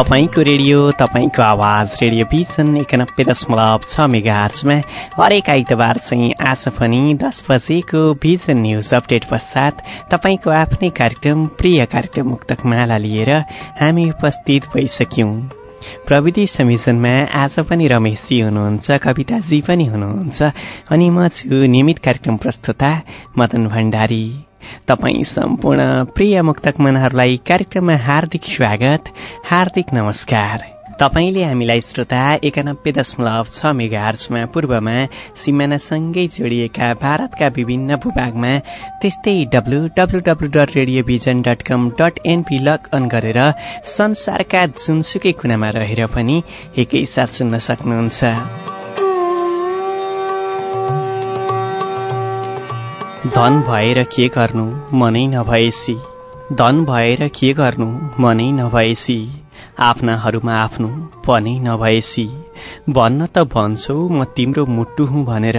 तपाईँको रेडियो तपाईँको आवाज रेडियो भिजन एकानब्बे दशमलव छ मेगा आर्चमा हरेक आइतबार चाहिँ आज पनि दस बजेको भिजन न्युज अपडेट पश्चात तपाईँको आफ्नै कार्यक्रम प्रिय कार्यक्रम मुक्तक माला लिएर हामी उपस्थित भइसक्यौं। प्रविधि संयोजनमा आज पनि रमेशजी हुनुहुन्छ कविताजी पनि हुनुहुन्छ अनि म छु नियमित कार्यक्रम प्रस्तुता मदन भण्डारी। तपाईँ सम्पूर्ण प्रिय मुक्तक मनहरूलाई कार्यक्रममा हार्दिक स्वागत हार्दिक नमस्कार। तपाईँले हामीलाई श्रोता एकानब्बे दशमलव छ मेगाहर्चमा पूर्वमा सिमानासँगै जोडिएका भारतका विभिन्न भूभागमा त्यस्तै W W W dot radiovision dot com dot NP log on गरेर संसारका जुनसुकै कुनामा रहेर पनि एकैसाथ सुन्न सक्नुहुन्छ। धन भएर के गर्नु मनै नभएसी धन भएर के गर्नु मनै नभएसी आफ्नाहरूमा आफ्नो पनै नभएसी भन्न त भन्छौ म तिम्रो मुटु हुँ भनेर।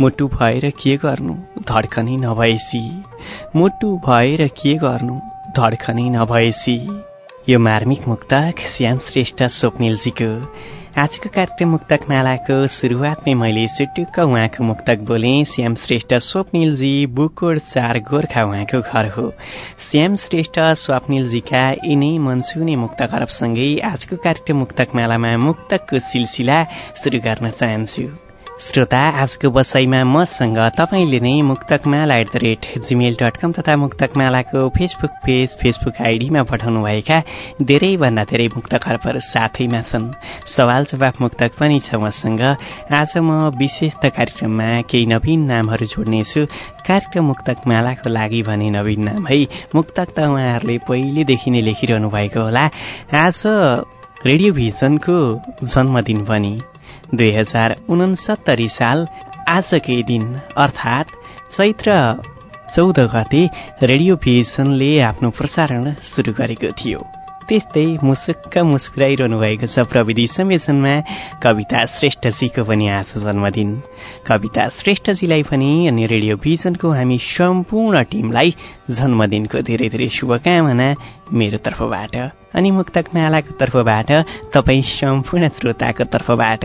मुटु भएर के गर्नु धड्कनै नभएसी मुटु भएर के गर्नु धड्कनै नभएसी यो मार्मिक मुक्तक श्याम श्रेष्ठ स्वप्निलजीको आजको कार्यक्रम मुक्तक मालाको सुरुवातमै मैले सुटुक्क उहाँको मुक्तक बोले श्याम श्रेष्ठ स्वप्निलजी बुकोड चार गोर्खा उहाँको घर हो। श्याम श्रेष्ठ स्वप्निलजीका यिनै मनसुने मुक्त खरबसँगै आजको कार्यक्रम मुक्तक मालामा मुक्तकको सिलसिला सुरु गर्न चाहन्छु। श्रोता आजको बसाइमा मसँग तपाईँले नै Muktakmala at the rate gmail dot com तथा मुक्तकमालाको फेसबुक पेज फेसबुक आइडीमा पठाउनुभएका धेरैभन्दा धेरै मुक्त खरबहरू साथैमा छन्। सवाल जवाफ मुक्तक पनि छ मसँग। आज म विशेष त कार्यक्रममा केही नवीन नामहरू जोड्नेछु। कार्यक्रम मुक्तक मालाको लागि भने नवीन नाम है। मुक्तक त उहाँहरूले पहिलेदेखि नै लेखिरहनु भएको होला। आज रेडियो भिजनको जन्मदिन पनि दुई हजार उनसत्तरी साल आजकै दिन अर्थात् चैत्र चौध गते रेडियो भिजनले आफ्नो प्रसारण सुरु गरेको थियो। त्यस्तै मुसुक्क मुस्कुराइरहनु भएको छ प्रविधि संयोजनमा कविता श्रेष्ठजीको पनि आज जन्मदिन। कविता श्रेष्ठजीलाई पनि अनि रेडियो भिजनको हामी सम्पूर्ण टिमलाई जन्मदिनको धेरै धेरै शुभकामना मेरो तर्फबाट अनि मुक्तक मालाको तर्फबाट तपाईँ सम्पूर्ण श्रोताको तर्फबाट।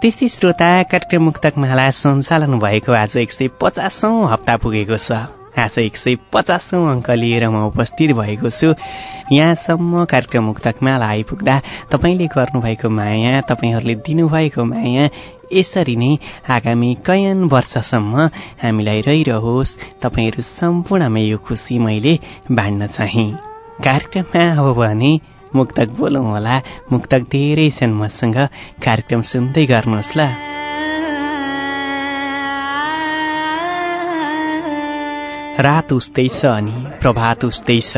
त्यस्तै श्रोता कार्यक्रम मुक्तक माला सञ्चालन भएको आज एक सय पचासौँ हप्ता पुगेको छ। आज एक सय पचासौँ अङ्क लिएर म उपस्थित भएको छु। यहाँसम्म कार्यक्रम मुक्तक माला आइपुग्दा तपाईँले गर्नुभएको माया तपाईँहरूले दिनुभएको माया यसरी नै आगामी कैयन वर्षसम्म हामीलाई रहिरहोस्। तपाईँहरू सम्पूर्णमा यो खुसी मैले बाँड्न चाहेँ। कार्यक्रममा अब भने मुक्तक बोलौँ होला मुक्तक धेरै छन् मसँग कार्यक्रम सुन्दै गर्नुहोस् ल रात उस्तै छ अनि प्रभात उस्तै छ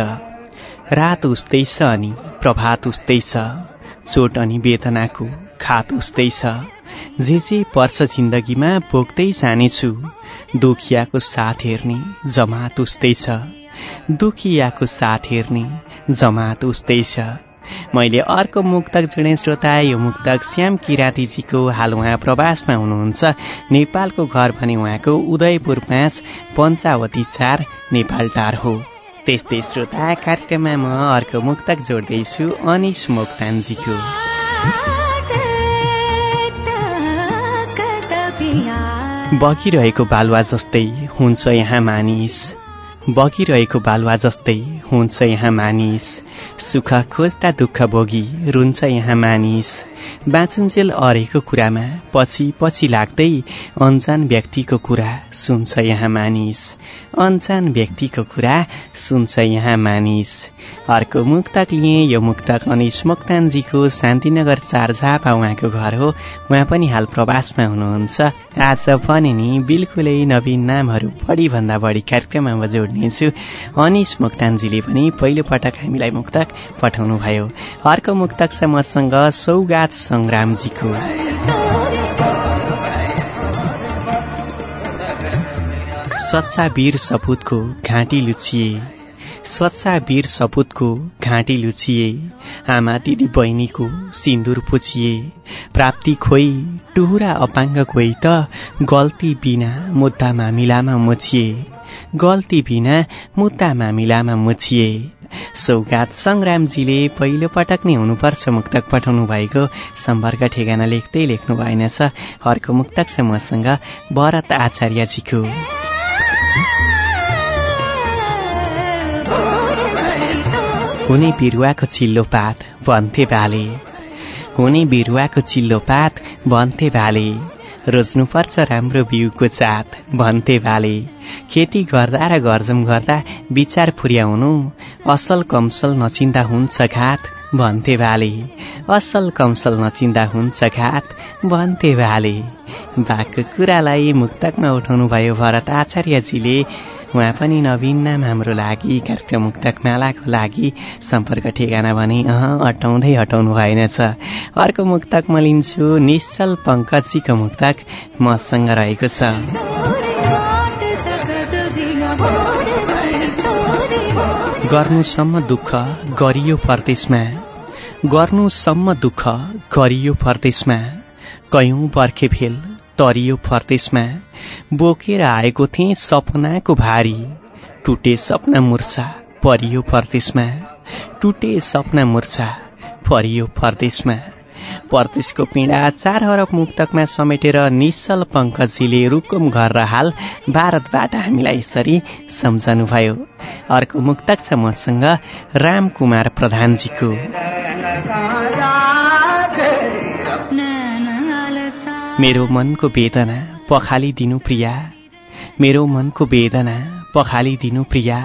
रात उस्तै छ अनि प्रभात उस्तै छ चोट अनि वेदनाको खात उस्तै छ जे जे पर्छ जिन्दगीमा बोक्दै जानेछु दुखियाको साथ हेर्ने जमात उस्तै छ दुखियाको साथ हेर्ने जमात उस्तै छ। मैले अर्को मुक्तक जोडे श्रोता यो मुक्तक श्याम किराँतीजीको हाल उहाँ प्रवासमा हुनुहुन्छ। नेपालको घर भने उहाँको उदयपुर पाँच पञ्चावती चार नेपाल टार हो। त्यस्तै श्रोता कार्यक्रममा म अर्को मुक्तक जोड्दैछु अनिस मोक्तानजीको। बगिरहेको बालुवा जस्तै हुन्छ यहाँ मानिस। बगिरहेको बालुवा जस्तै हुन्छ यहाँ मानिस। सुख खोज्दा दुःख भोगी रुन्छ यहाँ मानिस। बाँचुन्जेल अरेको कुरामा पछि पछि लाग्दै अन्जान व्यक्तिको कुरा सुन्छ यहाँ मानिस। अन्जान व्यक्तिको कुरा सुन्छ यहाँ मानिस। अर्को मुक्तक लिएँ यो मुक्तक अनिस मोक्तानजीको शान्तिनगर चारझापा उहाँको घर हो। उहाँ पनि हाल प्रवासमा हुनुहुन्छ। आज पनि नि बिल्कुलै नवीन नामहरू बढीभन्दा बढी कार्यक्रममा म जोड्नेछु। अनिस मोक्तानजीले पनि पहिलोपटक हामीलाई मुक्तक पठाउनु भयो अर्को मुक्तक छ मसँग सौगात सङ्ग्रामजीको सच्चा वीर सपुतको घाँटी लुचिए। सच्चा वीर सपुतको घाँटी लुचिए। आमा दिदी बहिनीको सिन्दुर पुछिए प्राप्ति खोइ टुहुरा अपाङ्ग कोही त गल्ती बिना मुद्दा मामिलामा मोचिए गल्ती बिना मुद्दा मामिलामा मोचिए सौगात सङ्ग्रामजीले पहिलो पटक नै हुनुपर्छ मुक्तक पठाउनु भएको सम्पर्क ठेगाना लेख्दै लेख्नु भएन छ। अर्को मुक्तक छ मसँग भरत आचार्यजीको। हुने बिरुवाको चिल्लो पात भन्थे बाले हुने बिरुवाको चिल्लो पात भन्थे बाले रोज्नुपर्छ राम्रो बिउको चात भन्थे बाले खेती गर्दा र घरजम गर्दा विचार फुर्याउनु असल कमसल नचिन्दा हुन्छ घात भन्थे बाले असल कमसल नचिन्दा हुन्छ घात भन्थे बाले बाको कुरालाई मुक्तकमा उठाउनु भयो भरत आचार्यजीले उहाँ पनि नवीन नाम हाम्रो लागि कार्यक्रम मुक्तक मालाको लागि सम्पर्क ठेगाना भने अह अटाउँदै हटाउनु भएनछ। अर्को मुक्तक म लिन्छु निश्चल पङ्कजीको मुक्तक मसँग रहेको छ। गर्नुसम्म दुःख गरियो परदेशमा गर्नुसम्म दुःख गरियो परदेशमा कयौँ बर्खे फेल तरियो परदेशमा बोकेर आएको थिएँ सपनाको भारी। टुटे सपना मुर्छा परियो परदेशमा टुटे सपना मुर्छा परियो परदेशमा परदेशको पीडा चार हरब मुक्तकमा समेटेर निश्चल पङ्कजीले रुकुम घर र हाल भारतबाट हामीलाई यसरी सम्झनुभयो। अर्को मुक्तक छ मसँग रामकुमार प्रधानजीको। मेरो मनको वेदना पखालिदिनु प्रिया। मेरो मनको वेदना पखालिदिनु प्रिया।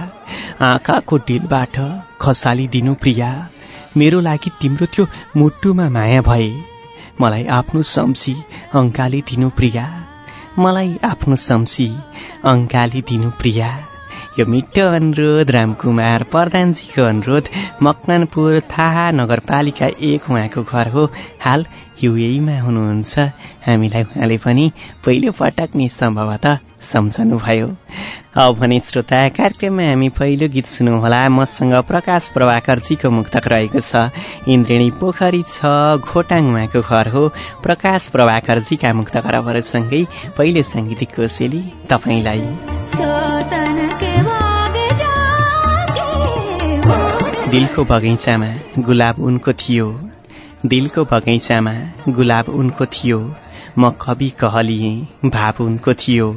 आँखाको डिलबाट खसालिदिनु प्रिया। मेरो लागि तिम्रो त्यो मुटुमा माया भए। मलाई आफ्नो सम्सी अङ्काली दिनु प्रिया। मलाई आफ्नो सम्सी अङ्काली दिनु प्रिया। यो मिठो अनुरोध रामकुमार प्रधानजीको अनुरोध मकनपुर थाहा नगरपालिका एक उहाँको घर हो। हाल युएमा हुनुहुन्छ। हामीलाई उहाँले पनि पहिलो पटक नै सम्भवतः सम्झनुभयो। अब भने श्रोता कार्यक्रममा हामी पहिलो गीत सुनौँला मसँग प्रकाश प्रभाकरजीको मुक्तक रहेको छ। इन्द्रेणी पोखरी छ घोटाङ उहाँको घर हो। प्रकाश प्रभाकरजीका मुक्त खराबहरूसँगै पहिलो साङ्गीतिक कोसेली तपाईँलाई। दिलको बगैँचामा गुलाब उनको थियो। दिलको बगैँचामा गुलाब उनको थियो। म कवि कहलिएँ भाव उनको थियो।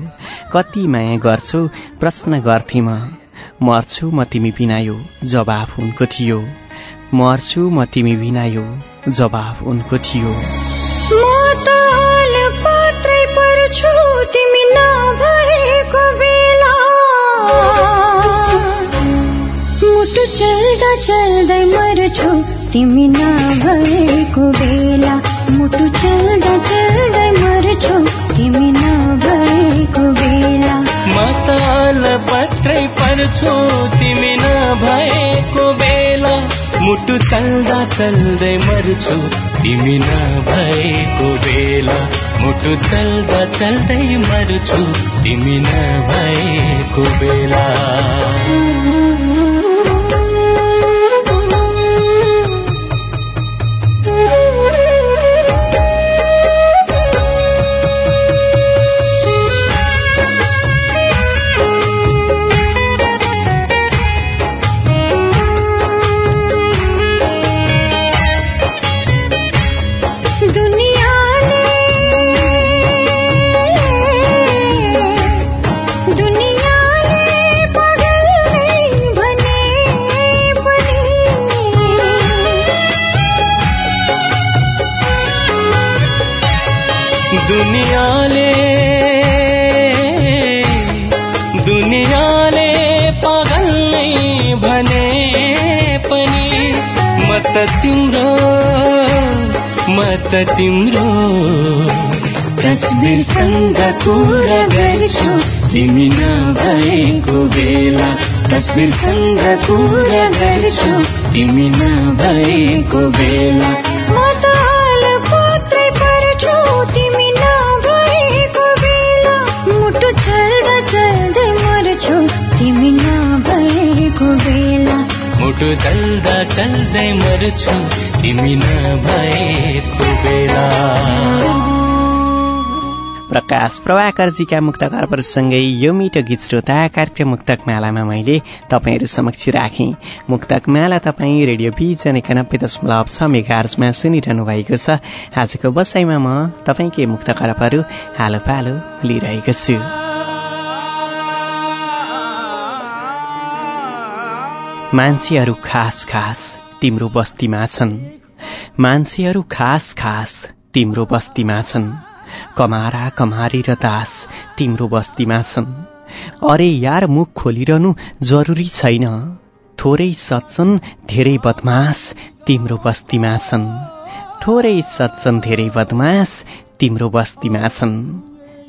कति माया गर्छु प्रश्न गर्थे म। मर्छु म तिमी बिनायो जवाफ उनको थियो। मर्छु म तिमी बिनायो जवाफ उनको थियो। चल्दा मर्छु। तिमी नभएको बेला मुटु चल्दा चल्दै मर्छु। तिमी नभएको बेला। म तल पत्रै पर्छु। तिमी नभएको बेला मुटु चल्दा चल्दै मर्छु। तिमी नभएको बेला मुटु चल्दा चल्दै मर्छु। तिमी नभएको बेला। प्रकाश प्रभाकरजीका मुक्त खरबहरूसँगै यो मिठो गीत श्रोता कार्यक्रम मुक्तक मालामा मैले तपाईँहरू समक्ष राखेँ। मुक्तक माला तपाईँ रेडियो बिजन एकानब्बे दशमलव छ मेगार्समा सुनिरहनु भएको छ। आजको बसाइमा म तपाईँकै मुक्त खरबहरू हालो पालो लिइरहेको छु। मान्छेहरू खास खास तिम्रो बस्तीमा छन्। मान्छेहरू खास खास तिम्रो बस्तीमा छन्। कमारा कमारी र दास तिम्रो बस्तीमा छन्। अरे यार मुख खोलिरहनु जरुरी छैन। थोरै सच्छन् धेरै बदमास तिम्रो बस्तीमा छन्। थोरै सच्छन् धेरै बदमास तिम्रो बस्तीमा छन्।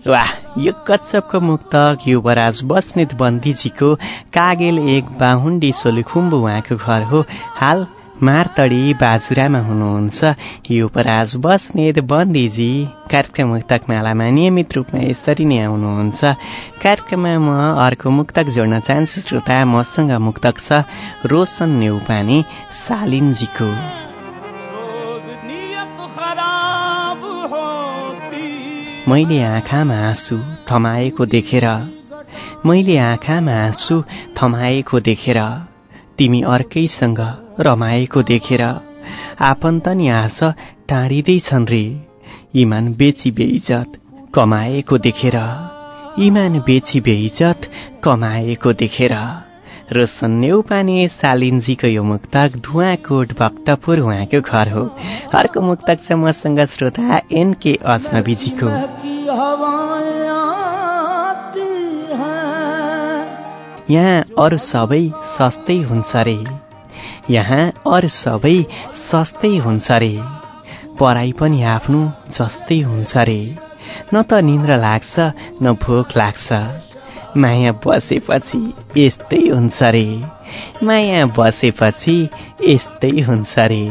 वाह यो कच्छपको मुक्तक युवराज बस्नेत बन्दीजीको कागेल एक बाहुन्डी सोलुखुम्बु उहाँको घर हो। हाल मारतडी बाजुरामा हुनुहुन्छ। युवराज बस्नेत बन्दीजी कार्यक्रम मुक्तक मालामा नियमित रूपमा यसरी नै आउनुहुन्छ। कार्यक्रममा म अर्को मुक्तक जोड्न चाहन्छु। श्रोता मसँग मुक्तक छ रोशन नेउपाने सालिनजीको मैले आँखामा आँसु थमाएको देखेर मैले आँखामा आँसु थमाएको देखेर तिमी अर्कैसँग रमाएको देखेर आफन्त नि आश टाढिँदैछन् रे। इमान बेची बेइजत कमाएको देखेर। इमान बेची बेइजत कमाएको देखेर। रोशन नेउपाने सालिनजीको यो मुक्तक धुवाकोट भक्तपुर उहाँको घर हो। अर्को मुक्तक छ मसँग श्रोता एनके अजनबीजीको यहाँ अरू सबै सस्तै हुन्छ रे। यहाँ अरू सबै सस्तै हुन्छ रे। पढाइ पनि आफ्नो जस्तै हुन्छ रे। न त निन्द्रा लाग्छ न भोक लाग्छ। माया बसेपछि यस्तै हुन्छ रे। माया बसेपछि यस्तै हुन्छ रे।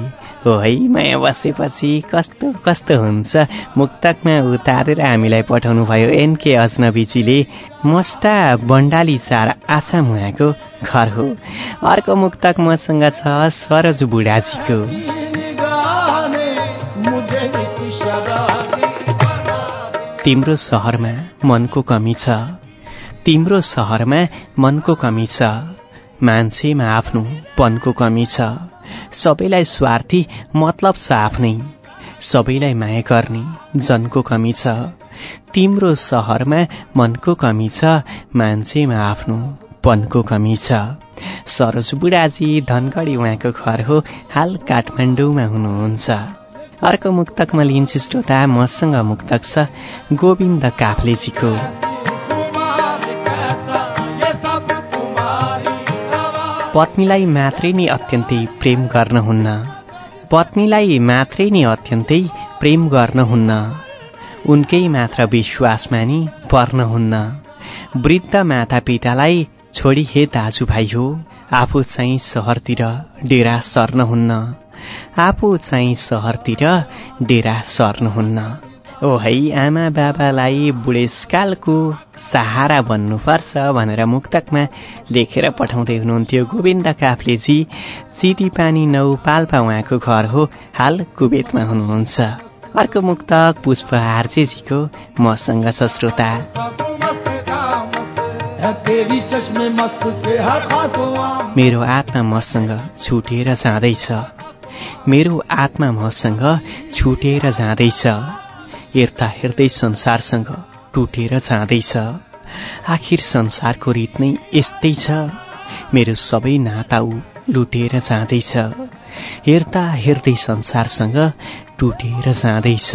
हो है। माया बसेपछि कस्तो कस्तो हुन्छ? मुक्तकमा उतारेर हामीलाई पठाउनु भयो एनके अजनबीजीले। मस्टा बण्डाली चार आछा मुहाको घर हो। अर्को मुक्तक मसँग छ सरज बुढाजीको। तिम्रो सहरमा मनको कमी छ। तिम्रो सहरमा मनको कमी छ। मान्छेमा आफ्नो पनको कमी छ। सबैलाई स्वार्थी मतलब छ आफ्नै सबैलाई माया गर्ने जनको कमी छ। तिम्रो सहरमा मनको कमी छ मान्छेमा आफ्नो पनको कमी छ। सरोज बुढाजी धनगढी उहाँको घर हो हाल काठमाडौँमा हुनुहुन्छ। अर्को मुक्तकमा लिन्छु श्रोता मसँग मुक्तक छ गोविन्द काफ्लेजीको। पत्नीलाई मात्रै नै अत्यन्तै प्रेम गर्नुहुन्न पत्नीलाई मात्रै नै अत्यन्तै प्रेम गर्नुहुन्न उनकै मात्र विश्वासमा नि पर्नुहुन्न वृद्ध मातापितालाई छोडी हे दाजुभाइ हो आफू चाहिँ सहरतिर डेरा सर्नुहुन्न आफू चाहिँ सहरतिर डेरा सर्नुहुन्न ओ है आमा बाबालाई बुढेसकालको सहारा बन्नुपर्छ भनेर मुक्तकमा लेखेर पठाउँदै हुनुहुन्थ्यो गोविन्द काफ्लेजी। चिटी पानी नौ पाल्पा उहाँको घर हो हाल कुवेतमा हुनुहुन्छ। अर्को मुक्तक पुष्प आर्जेजीको मसँग छ श्रोता। मेरो आत्मा मसँग छुटेर जाँदैछ। मेरो आत्मा मसँग छुटेर जाँदैछ। हेर्दा हेर्दै संसारसँग टुटेर जाँदैछ। आखिर संसारको रित नै यस्तै छ। मेरो सबै नाता ऊ लुटेर जाँदैछ। हेर्दा हेर्दै संसारसँग टुटेर जाँदैछ।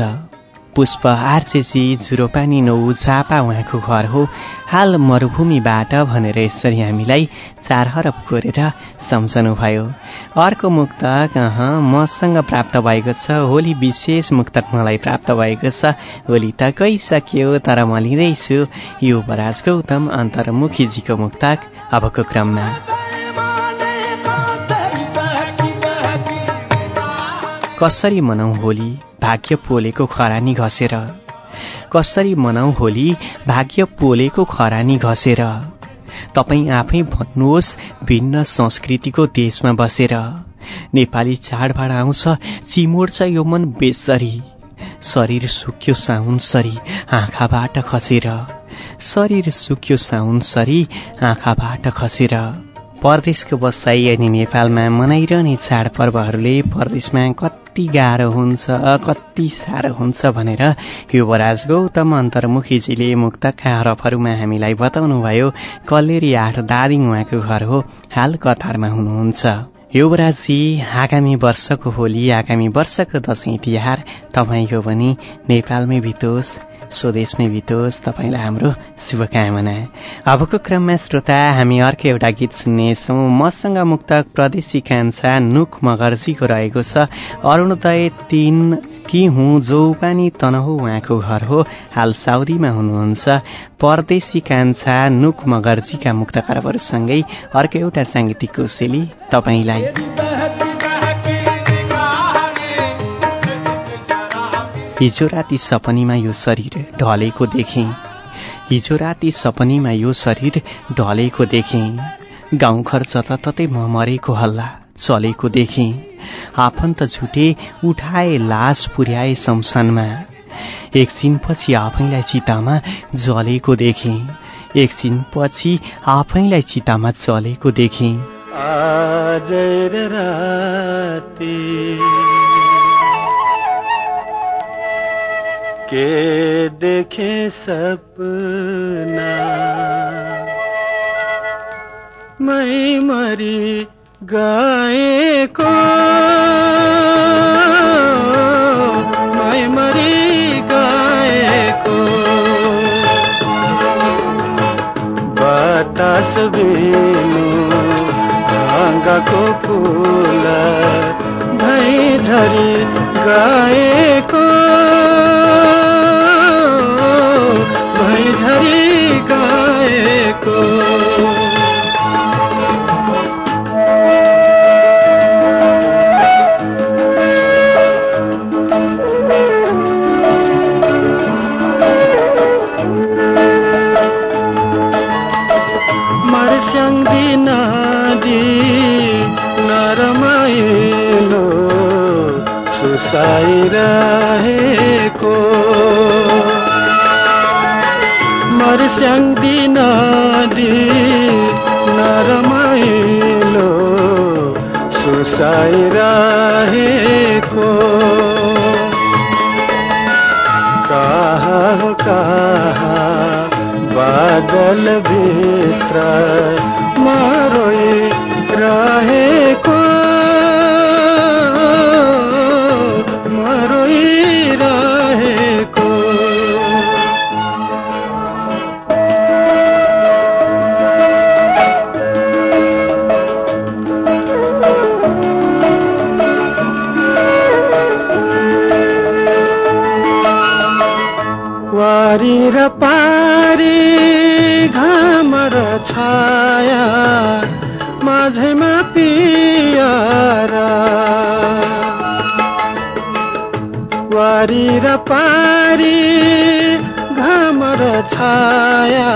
पुष्प आर्चेची जुरोपानी नौ चापा उहाँको घर हो। हाल मरुभूमिबाट भनेर यसरी हामीलाई चार हरब कोरेर सम्झनुभयो अर्को मुक्तक मसँग प्राप्त भएको छ होली विशेष मुक्तक मलाई प्राप्त भएको छ। होली त गइसक्यो तर म लिँदैछु। युवराज गौतम अन्तर्मुखीजीको मुक्तक। अबको क्रममा। कसरी मनाउ होली? भाग्य पोलेको खरानी घसेर। कसरी मनाउ होली? भाग्य पोलेको खरानी घसेर। तपाईँ आफै भन्नुहोस् भिन्न संस्कृतिको देशमा बसेर। नेपाली चाडबाड आउँछ चिमोड्छ यो मन बेसरी। शरीर सुक्यो साउन सरी आँखाबाट खसेर। शरीर सुक्यो साउन सरी आँखाबाट खसेर। परदेशको बसाई अनि नेपालमा मनाइरहने चाडपर्वहरूले परदेशमा कति गाह्रो हुन्छ कति साह्रो हुन्छ भनेर युवराज गौतम अन्तर्मुखीजीले मुक्तका हरफहरूमा हामीलाई बताउनुभयो। कल्लेरी आठ दादिङ उहाँको घर हो हाल कतारमा हुनुहुन्छ। युवराजी आगामी वर्षको होली आगामी वर्षको दसैँ तिहार तपाईँको पनि नेपालमै बितोस्। स्वदेशमै बितोस् तपाईँलाई हाम्रो शुभकामना। अबको क्रममा श्रोता हामी अर्को एउटा गीत सुन्नेछौँ। मसँग मुक्तक प्रदेशी कान्छा नुख मगर्जीको रहेको छ। अरुणोदय तिन कि हुँ जो पानी तनहु उहाँको घर हो। हाल साउदीमा हुनुहुन्छ। परदेशी कान्छा नुक मगर्जीका मुक्त खरबहरूसँगै अर्को एउटा साङ्गीतिक कोसेली तपाईँलाई। हिजो राति सपनीमा यो शरीर ढलेको देखेँ। हिजो राति सपनीमा यो शरीर ढलेको देखेँ। गाउँघर जताततै म मरेको हल्ला चलेको देखेँ। आफन्त झुटे उठाए लास पुर्याए शमशानमा। एकछिनपछि आफैलाई चितामा जलेको देखेँ। एकछिनपछि आफैलाई चितामा चलेको देखेँ। के देखे सपना। मै मरी गएको मै मरी गएको बतास बिनु ढङ्गको फुल धै झरी गएको झरी love. छाया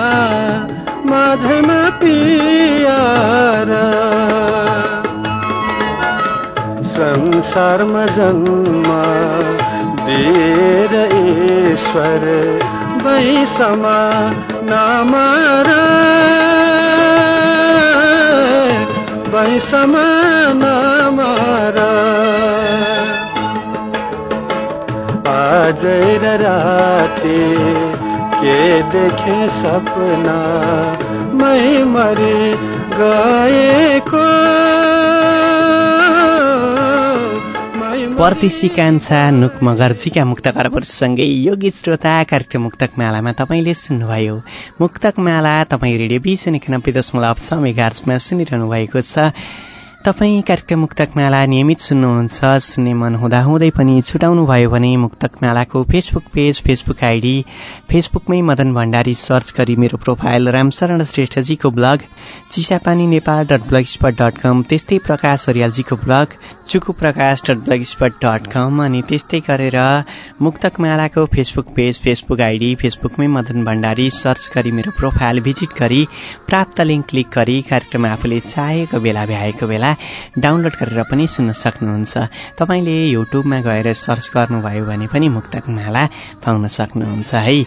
माझैमा पियारा संसारमा जन्म दिएर ईश्वर वैसमा नामार वैसमा नामार आजै राति के देखे सपना मै मरि गएको परदेशी कान्छा नुक मगर्जीका मुक्त करपरसँगै योगी श्रोता कार्यक्रम मुक्तक मालामा तपाईँले सुन्नुभयो। मुक्तक माला तपाईँ रेडियो बिस एकानब्बे दशमलव छ मेगार्समा सुनिरहनु भएको छ। तपाईँ कार्यक्रम मुक्तक माला नियमित सुन्नुहुन्छ। सुन्ने मन हुँदाहुँदै पनि छुटाउनु भयो भने मुक्तक मालाको फेसबुक पेज फेसबुक आइडी फेसबुकमै मदन भण्डारी सर्च गरी मेरो profile Ramsharan श्रेष्ठजीको blog Chisapani Nepal dot blogspot dot com त्यस्तै Prakash हरियालजीको blog Chuku Prakash dot blogspot dot com अनि त्यस्तै गरेर मुक्तक मालाको फेसबुक पेज फेसबुक आइडी फेसबुकमै मदन भण्डारी सर्च गरी मेरो प्रोफाइल भिजिट गरी प्राप्त लिङ्क क्लिक गरी कार्यक्रम आफूले चाहेको बेला भ्याएको बेला डाउनलोड गरेर पनि सुन्न सक्नुहुन्छ। तपाईँले युट्युबमा गएर सर्च गर्नुभयो भने पनि मुक्तक माला पाउन सक्नुहुन्छ है।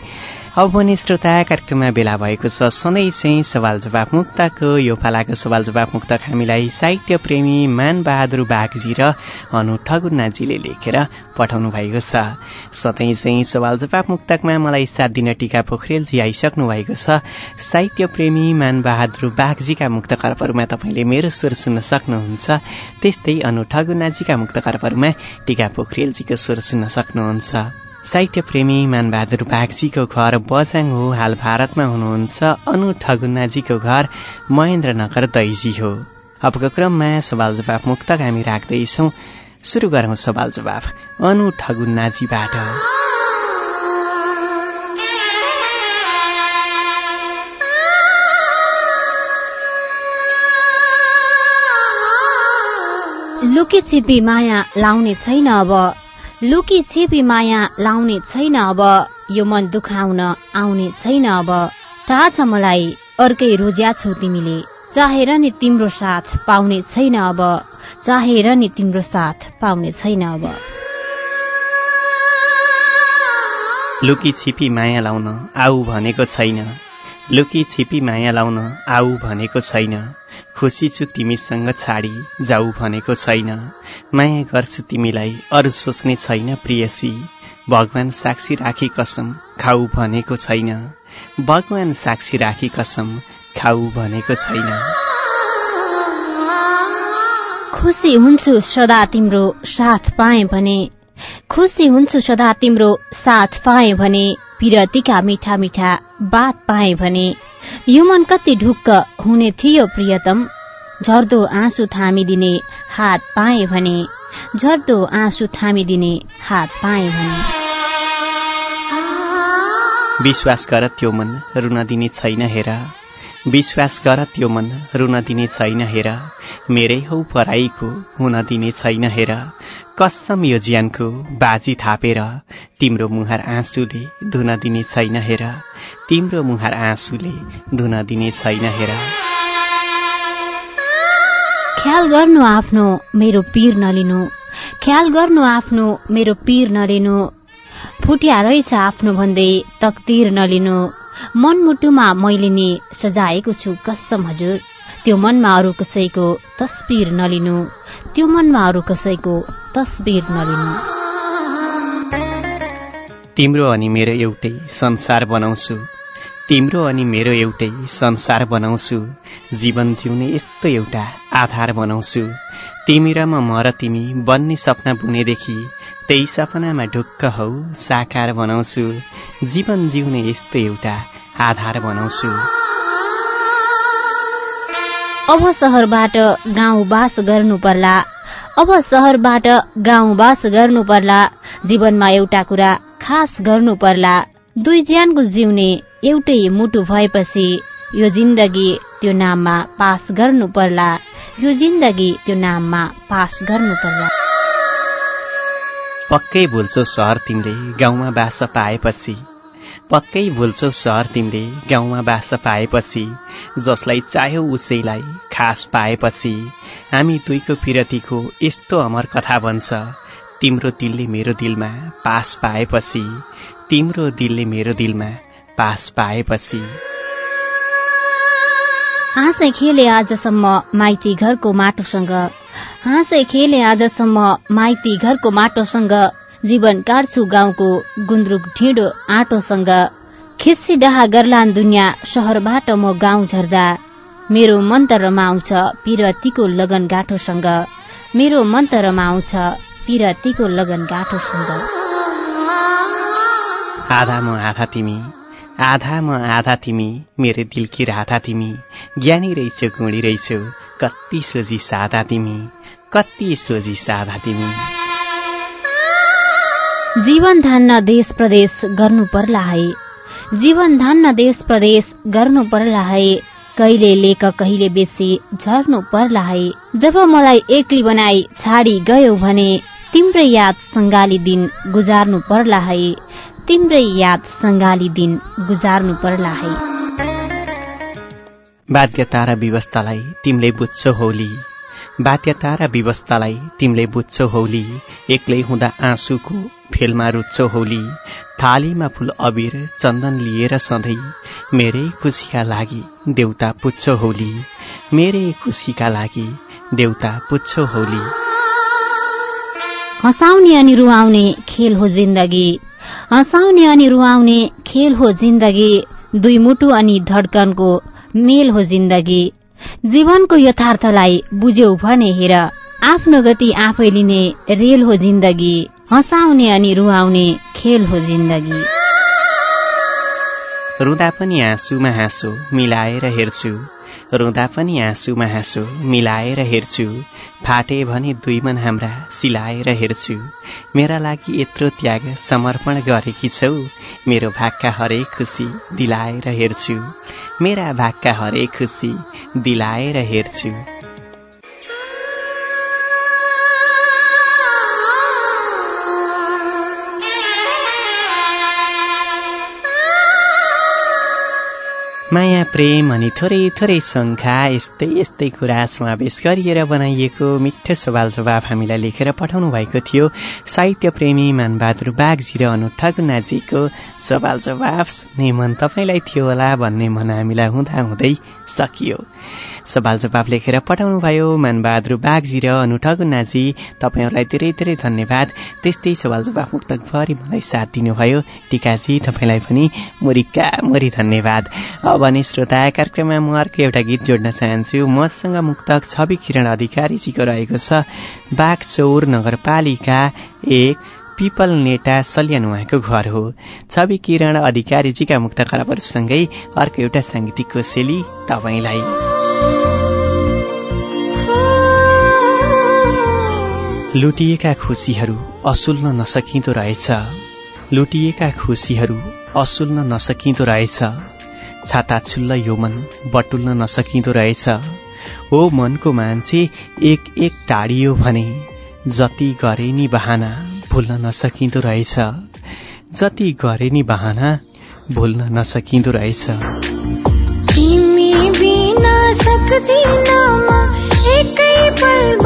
अब भने श्रोता कार्यक्रममा बेला भएको छ। सधैँ चाहिँ सवाल जवाफ मुक्तको यो पालाको सवाल जवाफ मुक्तक हामीलाई साहित्य प्रेमी मानबहादुर बागजी र अनु ठगुन्नाजीले लेखेर पठाउनु भएको छ। सधैँ चाहिँ सवाल जवाफ मुक्तकमा मलाई साथ दिन टिका पोखरेलजी आइसक्नु भएको छ। साहित्य प्रेमी मानबहादुर बागजीका मुक्त कर्पहरूमा तपाईँले मेरो स्वर सुन्न सक्नुहुन्छ। त्यस्तै अनु ठगुन्नाजीका मुक्त कर्पहरूमा टिका पोखरेलजीको स्वर सुन्न सक्नुहुन्छ। साहित्य प्रेमी मानबहादुर बागजीको घर बजाङ हो। हाल भारतमा हुनुहुन्छ अनु ठगुन्नाजीको घर महेन्द्रनगर दैजी हो। अबको क्रममा सवाल जवाफ मुक्तक हामी राख्दैछौ। सुरु गरौँ सवाल जवाफ अनु ठगुन्नाजीबाट। लुकी माया लाउने छैन अब। लुकी छिपी माया लाउने छैन अब। यो मन दुखाउन आउने छैन अब। थाहा छ मलाई अर्कै रोज्या छौ तिमीले। चाहेर नि तिम्रो साथ पाउने छैन अब। चाहेर नि तिम्रो साथ पाउने छैन अब। लुकी छिपी माया लाउन आऊ भनेको छैन। लुकी छिपी माया लाउन आऊ भनेको छैन। खुसी छु तिमीसँग छाडी जाऊ भनेको छैन। माया गर्छु तिमीलाई अरू सोच्ने छैन प्रियसी। भगवान साक्षी राखी कसम खाऊ भनेको छैन। भगवान साक्षी राखी कसम खाऊ भनेको छैन। खुसी हुन्छु सदा तिम्रो साथ पाएँ भने। खुसी हुन्छु सदा तिम्रो साथ पाएँ भने। पिरतीका मिठा मिठा बात पाएँ भने। यो मन कति ढुक्क हुने थियो प्रियतम। झर्दो आँसु थामिदिने हात पाएँ भने झर्दो आँसु थामिदिने हात पाएँ भने। विश्वास गर त्यो मन रुन दिने छैन हेर। विश्वास गर त्यो मन रुन दिने छैन हेर। मेरै हौ पराईको हुन दिने छैन हेर। कसम यो ज्यानको बाजी थापेर तिम्रो मुहार आँसुले धुन दिने छैन हेर। तिम्रो मुहार आँसुले धुन दिने छैन हेर। ख्याल गर्नु आफ्नो मेरो पीर नलिनु। ख्याल गर्नु आफ्नो मेरो पीर नलिनु। फुट्या रहेछ आफ्नो भन्दै तकदिर नलिनु। मनमुटुमा मैले नि सजाएको छु कसम हजुर। त्यो मनमा अरू कसैको तस्बिर नलिनु। त्यो मनमा अरू कसैको तस्बिर नलिनु। तिम्रो अनि मेरो एउटै संसार बनाउँछु। तिम्रो अनि मेरो एउटै संसार बनाउँछु जीवन जिउने यस्तो एउटा आधार बनाउँछु। तिमी र म मर तिमी बन्ने सपना बुनेदेखि त्यही सपनामा ढुक्क हौ साकार बनाउँछु। जीवन जिउने यस्तो एउटा आधार बनाउँछु। अब सहरबाट गाउँ बास गर्नु पर्ला। अब सहरबाट गाउँ बास गर्नु पर्ला। जीवनमा एउटा कुरा खास गर्नु पर्ला। दुई ज्यानको जिउने एउटै मुटु भएपछि यो जिन्दगी त्यो नाममा पास गर्नु पर्ला। यो जिन्दगी त्यो नाममा पास गर्नु पर्ला। पक्कै भुल्छौ सहर तिमीले गाउँमा बास पाएपछि। पक्कै भुल्छौ सहर तिमीले गाउँमा बास पाएपछि। जसलाई चाह्यौ उसैलाई खास पाएपछि। हामी दुईको पिरतीको यस्तो अमर कथा बन्छ तिम्रो दिलले मेरो दिलमा पास पाएपछि तिम्रो दिलले मेरो दिलमा पास पाएपछि। हाँसे खेले आजसम्म माइती घरको माटोसँग हाँसे खेले आजसम्म माइती घरको माटोसँग जीवन काट्छु गाउँको गुन्द्रुक ढिँडो आँटोसँग खिस्सी डाहा गर्लान दुनियाँ सहरबाट म गाउँ झर्दा मेरो मन त रमाउँछ पिरतीको लगन गाँठोसँग मेरो मन त रमाउँछ पिरतीको लगन गाँठो सुन्दर आधा म आधा तिमी। आधा म आधा तिमी मेरो दिलकी राधा तिमी ज्ञानी रहेछौ गुणी रहेछौ कति सोझी साधा तिमी कति सोझी साधा तिमी। जीवन धान्न देश प्रदेश गर्नु पर्ला है जीवन धान्न देश प्रदेश गर्नु पर्ला है कहिले लेख कहिले बेसी झर्नु पर्ला है जब मलाई एक्ली बनाई छाडी गयो भने तिम्रै याद सङ्गाली दिन गुजार्नु पर्ला है तिम्रै याद सङ्गाली दिन गुजार्नु पर्ला है। बाध्यता र व्यवस्थालाई तिमीले बुझ्छौ होली। बाध्यता र व्यवस्थालाई तिमीले बुझ्छौ होली। एक्लै हुँदा आँसुको फेलमा रुच्छौ होली। थालीमा फुल अबिर चन्दन लिएर सधैँ मेरै खुसीका लागि देउता पुच्छौ होली। मेरै खुसीका लागि देउता पुच्छौ होली। हँसाउने अनि रुवाउने खेल हो जिन्दगी। हँसाउने अनि रुवाउने खेल हो जिन्दगी दुई मुटु अनि धड्कनको मेल हो जिन्दगी। जीवनको यथार्थलाई बुझ्यौ भने हेर आफ्नो गति आफै लिने रेल हो जिन्दगी हँसाउने अनि रुवाउने खेल हो जिन्दगी। रुँदा पनि आँसुमा हाँसो मिलाएर हेर्छु। रुँदा पनि आँसुमा हाँसो मिलाएर हेर्छु। फाटे भने दुई मन हाम्रा सिलाएर हेर्छु। मेरा लागि यत्रो त्याग समर्पण गरेकी छौ। मेरो भागका हरेक खुसी दिलाएर हेर्छु। मेरा भागका हरेक खुसी दिलाएर हेर्छु। माया प्रेम अनि थोरै थोरै शङ्खा यस्तै यस्तै कुरा समावेश गरिएर बनाइएको मिठो सवाल जवाफ हामीलाई लेखेर पठाउनु भएको थियो। साहित्य प्रेमी मानबहादुर बागजी र अनुठा गुनाजीको सवाल जवाफ सुन्ने मन तपाईँलाई थियो होला भन्ने मन हामीलाई हुँदा हुँदै सकियो। सवाल जवाफ लेखेर पठाउनु भयो मानबहादुर बागजी र अनुठा गुनाजी तपाईँहरूलाई धेरै धेरै धन्यवाद। त्यस्तै सवाल जवाफ मुक्तकभरि मलाई साथ दिनुभयो। टिकाजी तपाईँलाई पनि मुरिका मुरी धन्यवाद। भने श्रोता कार्यक्रममा म अर्को एउटा गीत जोड्न चाहन्छु। मसँग मुक्तक छवि किरण अधिकारीजीको रहेको छ। बागचौर नगरपालिका एक पिपल नेटा सल्यान उहाँको घर हो। छवि किरण अधिकारीजीका मुक्त खराबहरूसँगै अर्को एउटा साङ्गीतिक कोसेली तपाईँलाई। लुटिएका खुसीहरू असुल्न नसकिँदो रहेछ। लुटिएका खुसीहरू असुल्न नसकिँदो रहेछ। छाता छुल्ल यो मन बटुल्न नसकिँदो रहेछ। हो मनको मान्छे एक एक टाढियो भने जति गरे नि बहाना भुल्न नसकिँदो रहेछ। जति गरे नि बहाना भुल्न नसकिँदो रहेछ। एकै पल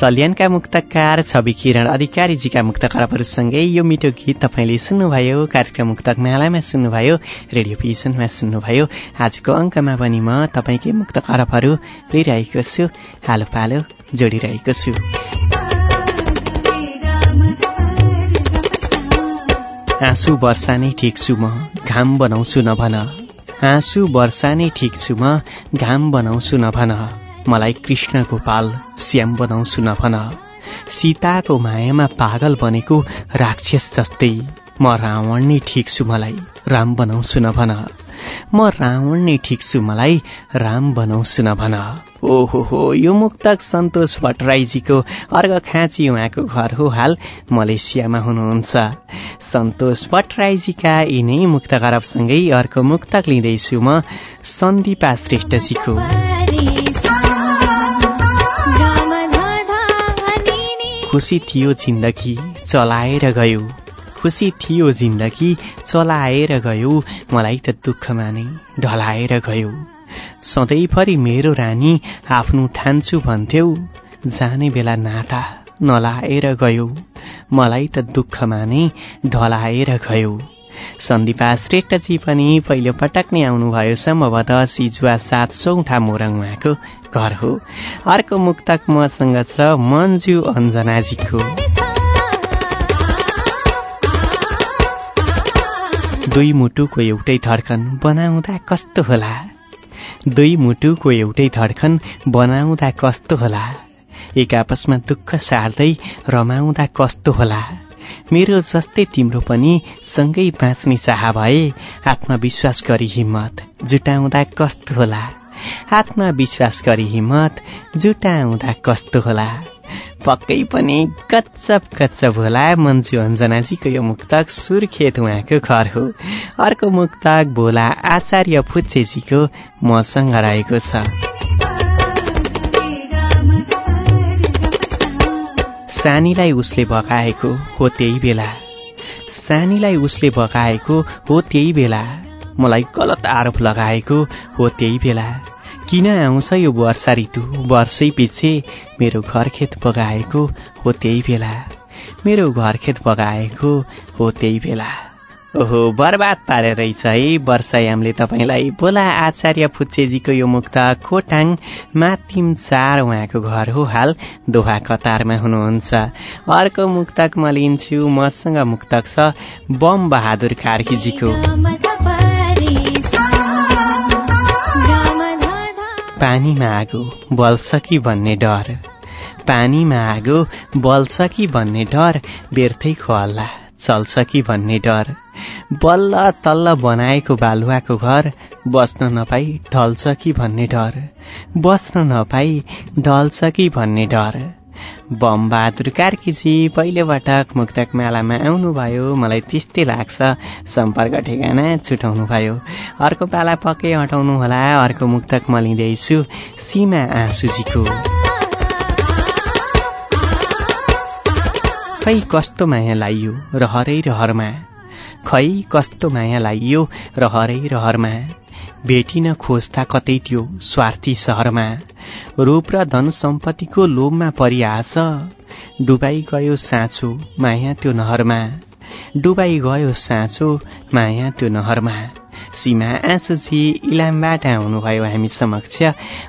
सल्यानका मुक्तकार छवि किरण अधिकारीजीका मुक्त खराबहरूसँगै यो मिठो गीत तपाईँले सुन्नुभयो। कार्यक्रम मुक्तक मेलामा सुन्नुभयो रेडियो भिजनमा सुन्नुभयो। आजको अङ्कमा पनि म तपाईँकै मुक्त खराबहरू लिइरहेको छु। हालो पालो जोडिरहेको छु। आँसु वर्षा नै ठिक छु म घाम बनाउँछु नभन। आँसु वर्षा नै ठिक छु म घाम बनाउँछु नभन। मलाई कृष्ण गोपाल श्याम बनाउँछु नभन। सीताको मायामा पागल बनेको राक्षस जस्तै म रावण नै ठिक छु मलाई राम बनाउँछु नभन। म रावण नै ठिक छु मलाई राम बनाउँछु नभन। ओहो हो यो मुक्तक सन्तोष भट्टराईजीको अर्घ खाँची उहाँको घर हो हाल मलेसियामा हुनुहुन्छ। सन्तोष भट्टराईजीका यिनै मुक्त गरबसँगै अर्को मुक्तक लिँदैछु म सन्दीपा श्रेष्ठजीको। खुसी थियो जिन्दगी चलाएर गयो। खुसी थियो जिन्दगी चलाएर गयो। मलाई त दुःखमा नै ढलाएर गयो। सधैँभरि मेरो रानी आफ्नो ठान्छु भन्थ्यौ। जाने बेला नाता नलाएर गयो। मलाई त दुःखमा नै ढलाएर गयो। सन्दीपा श्रेष्ठजी पनि पहिलो पटक नै आउनुभयो सम्भवतः सिजुवा सात सौठा मोरङ उहाँको घर हो। अर्को मुक्तक मसँग छ मन्जु अञ्जनाजीको। दुई मुटुको एउटै धड्कन बनाउँदा कस्तो होला? दुई मुटुको एउटै धड्कन बनाउँदा कस्तो होला? एक आपसमा दुःख सार्दै रमाउँदा कस्तो होला? मेरो जस्तै तिम्रो पनि सँगै बाँच्ने चाह भए आत्मविश्वास गरी हिम्मत जुटाउँदा कस्तो होला? आत्मविश्वास गरी हिम्मत जुटाउँदा कस्तो होला? पक्कै पनि कच्चप कच्चप होला मन्जु अञ्जनाजीको यो मुक्तक सुर्खेत उहाँको घर हो। अर्को मुक्तक भोला आचार्य फुच्चेजीको मसँग रहेको छ। सानीलाई उसले बगाएको हो त्यही बेला। सानीलाई उसले बगाएको हो त्यही बेला। मलाई गलत आरोप लगाएको हो त्यही बेला। किन आउँछ यो वर्षा ऋतु? वर्षै पछि मेरो घरखेत बगाएको हो त्यही बेला। मेरो घरखेत बगाएको हो त्यही बेला। ओहो बर्बाद पारेर रहेछ है। वर्षायामले तपाईँलाई बोला आचार्य फुच्चेजीको यो मुक्त खोटाङ मातिम चार उहाँको घर हो। हाल दोहा कतारमा हुनुहुन्छ। अर्को मुक्तक म लिन्छु मसँग मुक्तक छ बम बहादुर कार्कीजीको पानीमा आगो बल्छ कि भन्ने डर। पानीमा आगो बल्छ कि भन्ने डर व्यर्थै खोल्ला चल्छ कि भन्ने डर। बल्ल तल्ल बनाएको बालुवाको घर बस्न नपाई ढल्छ कि भन्ने डर? बस्न नपाई ढल्छ कि भन्ने डर? बमबहादुर कार्कीजी पहिलोपटक मुक्तक मेलामा आउनुभयो। मलाई त्यस्तै लाग्छ। सम्पर्क ठेगाना छुटाउनुभयो। अर्को पाला पक्कै हटाउनु होला। अर्को मुक्तक म लिँदैछु सीमा आँसुजीको। खै कस्तो माया लाइयो रहरै रहरमा। खै कस्तो माया लाइयो रहरै रहरमा? भेटिन खोज्दा कतै त्यो स्वार्थी सहरमा? रूप र धन सम्पत्तिको लोभमा परिआछ डुबाई गयो साँचो माया त्यो नहरमा? डुबाई गयो साँचो माया त्यो नहरमा? सीमा आँसुजी इलामबाट आउनुभयो हामी समक्ष।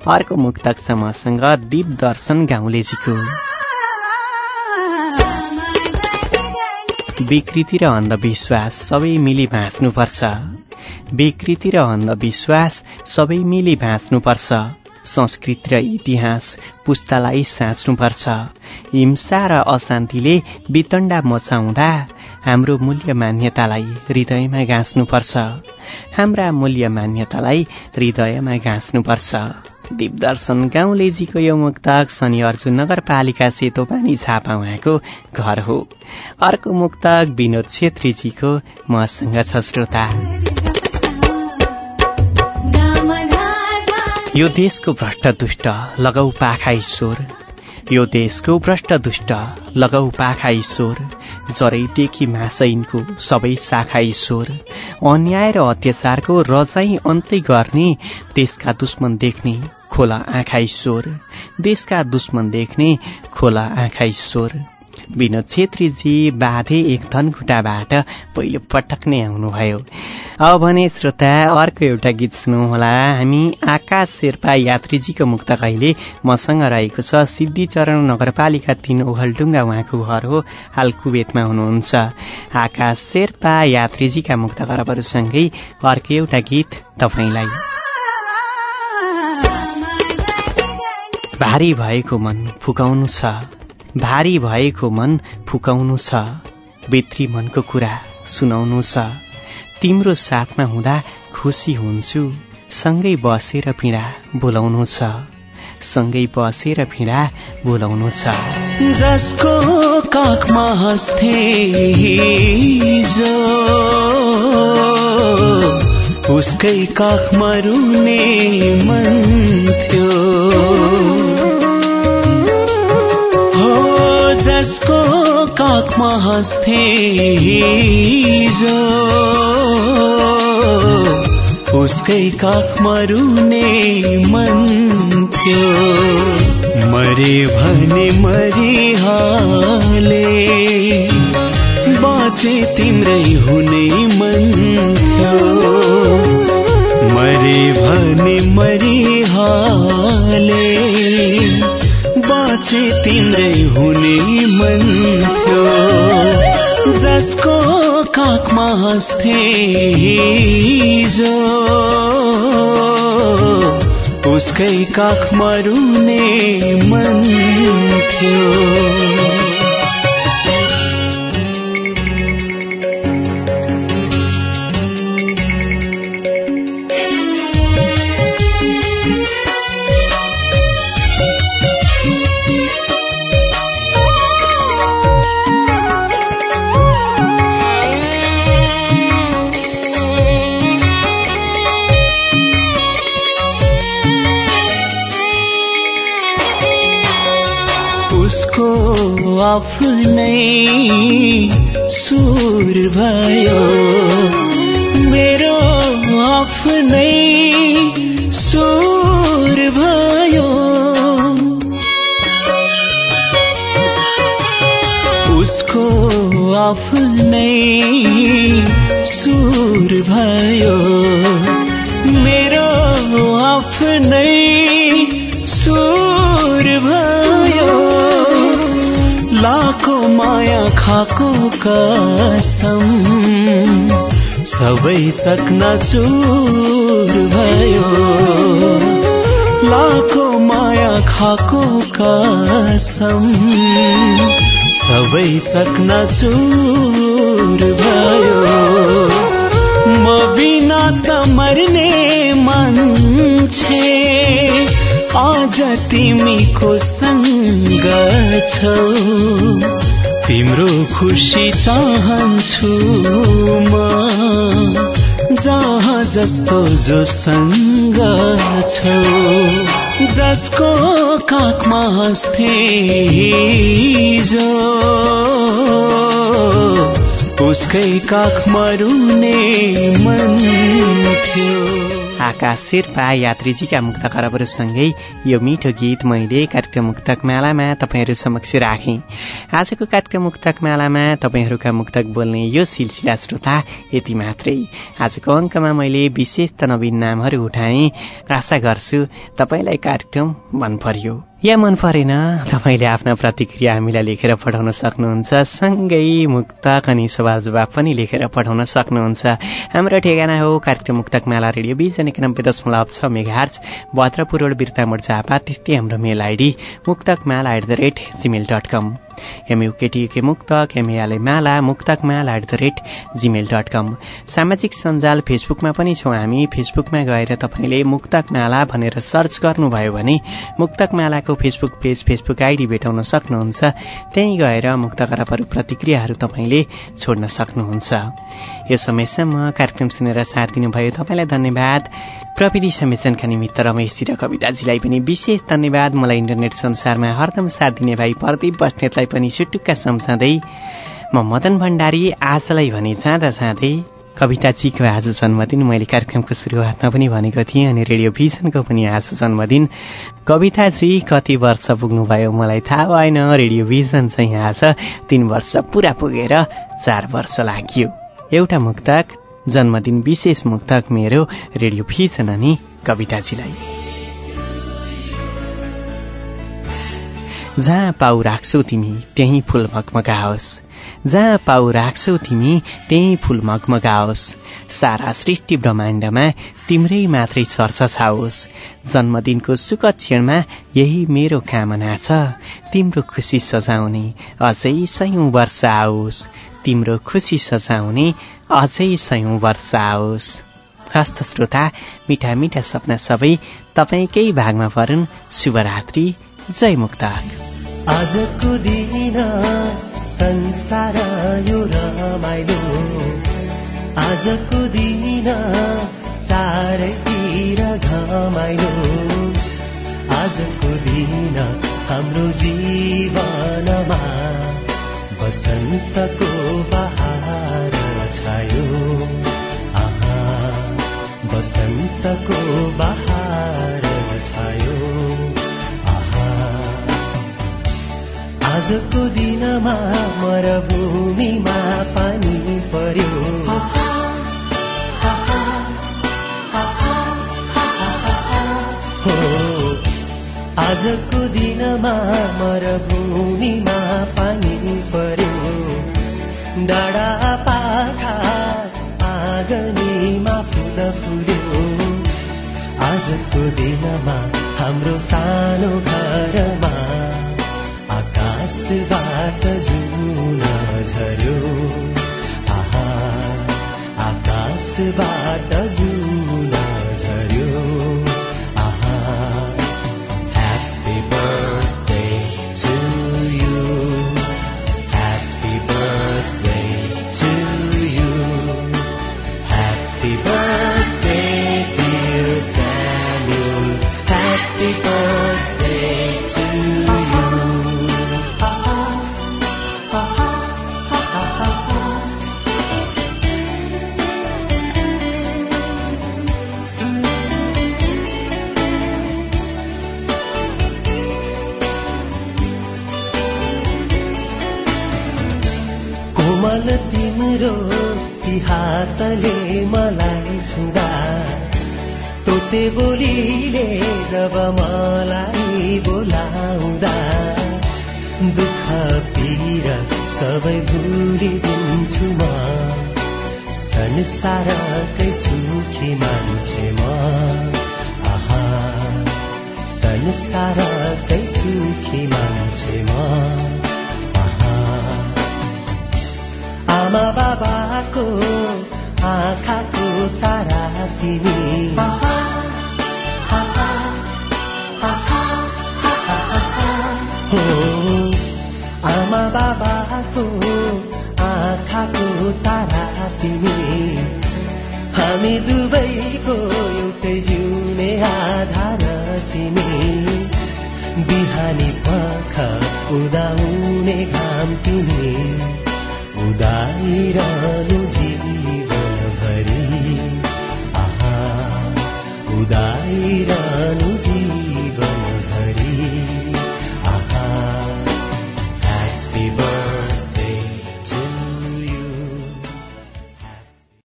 अर्को मुक्तक छ मसँग दीप दर्शन गाउँलेजीको। विकृति र अन्धविश्वास सबै मिली बाँच्नुपर्छ विकृति र अन्धविश्वास सबै मिली बाँच्नुपर्छ संस्कृति र इतिहास पुस्तालाई साँच्नुपर्छ। हिंसा र अशान्तिले वितण्डा मचाउँदा हाम्रो मूल्य मान्यतालाई हृदयमा गाँच्नुपर्छ। हाम्रा मूल्य मान्यतालाई हृदयमा गाँच्नुपर्छ। दिपदर्शन गाउँलेजीको यो मुक्तक शनि अर्जुन नगरपालिका सेतो पानी छापा उहाँको घर हो। अर्को मुक्तक विनोद छेत्रीजीको मसँग छ श्रोता। यो देशको भ्रष्ट दुष्ट लगाउ पाखा ईश्वर। यो देशको भ्रष्ट दुष्ट लगाउ पाखा ईश्वर। जरैदेखि मासैनको सबै शाखा ईश्वर। अन्याय र अत्याचारको रजाई अन्तै गर्ने देशका दुश्मन देख्ने। खोला आँखा ईश्वर देशका दुश्मन देख्ने खोला आँखा ईश्वर विनोद छेत्रीजी बाधे एक धनखुट्टाबाट पहिलो पटक नै आउनुभयो अब भने श्रोता अर्को एउटा गीत सुनौँला हामी आकाश शेर्पा यात्रीजीको मुक्त कहिले मसँग रहेको छ। सिद्धिचरण नगरपालिका तिन ओखलडुङ्गा उहाँको घर हो। हाल कुवेतमा हुनुहुन्छ। आकाश शेर्पा यात्रीजीका मुक्त खरबहरूसँगै अर्को एउटा गीत तपाईँलाई। भारी भएको मन फुकाउनु छ। भारी भएको मन फुकाउनु छ। भित्री मनको कुरा सुनाउनु छ। तिम्रो साथमा हुँदा खुसी हुन्छु। सँगै बसेर पीडा बोलाउनु छ। सँगै बसेर पीडा बोलाउनु छ। जसको काखमा हस्थे उसकै काखमा रुने मन थियो। काखमा हस्थे हिजो उसकै काखमा रुने मन थियो। मरे भने मरिहाले। बाँचे तिम्रै हुने मन थियो। मरे भने मरिहाले। बाँचे तिम्रै हुने मन थियो। जसको काखमा हस्थे हिजो। उसकै काखमा रुने मन थियो। भयो। मेरो आफ्नै सुर भयो। उसको आफ्नै सुर भयो। खाको कसम। सबै चकनाचुर भयो। लाखो माया खाको कसम। सबै चकनाचुर भयो। म बिना त मर्ने मान्छे। आज तिमीको सँग छौ। तिम्रो खुसी चाहन्छु म जहाँ जस्तो जोसँग छौ जसको काखमा हस्थे हिजो उसकै काखमा रुने मन थियो। आकाश शेर्पा यात्रीजीका मुक्त खरबहरूसँगै यो मिठो गीत मैले कार्यक्रम मुक्तक मालामा तपाईँहरू समक्ष राखेँ। आजको कार्यक्रम मुक्तक मालामा तपाईँहरूका मुक्तक बोल्ने यो सिलसिला श्रोता यति मात्रै। आजको अङ्कमा मैले विशेष त नवीन नामहरू उठाएँ। आशा गर्छु तपाईँलाई कार्यक्रम मन पर्यो या मन परेन तपाईँले आफ्ना प्रतिक्रिया हामीलाई लेखेर पठाउन सक्नुहुन्छ। सँगै मुक्तक अनि सवाल जवाब पनि लेखेर पठाउन सक्नुहुन्छ। हाम्रो ठेगाना हो कार्यक्रम मुक्तक माला रेडियो बिज एकानब्बे दशमलव छ megahertz Bhadrapur road Birta मोर्चा आपा त्यस्तै हाम्रो mail ID Muktak Mala at the rate Gmail dot com M U K T U K Muktak M A L A Mala Muktak Mala at the rate Gmail dot com सामाजिक सञ्जाल फेसबुकमा पनि छौँ हामी। फेसबुकमा गएर तपाईँले मुक्तक माला भनेर सर्च गर्नुभयो भने मुक्तक मालाको फेसबुक पेज फेसबुक आइडी भेटाउन सक्नुहुन्छ। त्यहीँ गएर मुक्त खराबहरू प्रतिक्रियाहरू तपाईँले छोड्न सक्नुहुन्छ। यो समयसम्म कार्यक्रम सुनेर साथ दिनुभयो। तपाईँलाई धन्यवाद। प्रविधि संयोजनका निमित्त रमेशजी र कविताजीलाई पनि विशेष धन्यवाद। मलाई इन्टरनेट संसारमा हरदम साथ दिने भाइ प्रदीप बस्नेतलाई पनि सुटुक्का सम्झँदै म मदन भण्डारी आजलाई भने जाँदा जाँदै कविताजीको आज जन्मदिन। मैले कार्यक्रमको सुरुवातमा पनि भनेको थिएँ अनि रेडियो भिजनको पनि आज जन्मदिन। कविताजी कति वर्ष पुग्नुभयो? मलाई थाहा भएन। रेडियो भिजन चाहिँ आज तिन वर्ष पुरा पुगेर चार वर्ष लाग्यो। एउटा मुक्तक जन्मदिन विशेष मुक्तक मेरो रेडियो भिजन अनि कविताजीलाई। जहाँ पाउ राख्छौ तिमी त्यही फुल मगमगाओस्। जहाँ पाउ राख्छौ तिमी त्यही फुल मगमगाओस्। सारा सृष्टि ब्रह्माण्डमा तिम्रै मात्रै चर्चा छाओस्। जन्मदिनको सुख क्षणमा यही मेरो कामना छ। तिम्रो खुसी सजाउने अझै सयौँ वर्ष आओस्। तिम्रो खुसी सजाउने अझै सयौँ वर्ष आओस्। हस्त श्रोता मिठा मिठा सपना सबै तपाईँकै भागमा परुन् शुभरात्रि जय मुक्ताक आजको दिन संसार यो रमाइलो। आजको दिन चारैतिर घमाइलो। आजको दिन हाम्रो जीवनमा बसन्तको बहार छायो आहा बसन्तको बहार छायो। आहा आजको दिनमा मरभूमिमा पानी पर्यो। हो आजको दिनमा मरभूमिमा पानी पर्यो। डाँडा आजको दिनमा हाम्रो सानो घरमा आकाशबाट जुन तिम्रो ती मलाई छुँदा तोते बोलीले जब मलाई बोलाउँदा दुःख पीर सबै भुलिदिन्छु म। संसारकै सुखी मान्छे म। आहा संसारकै सुखी मान्छे म। आमा बाबाको आँखाको तारा तिमी आमा बाबाको आँखाको तारा तिमी हामी दुवैको एउटै जिउने आधार तिमी बिहानी पख उदाउने घाम तिमी उदाइरहनु जी।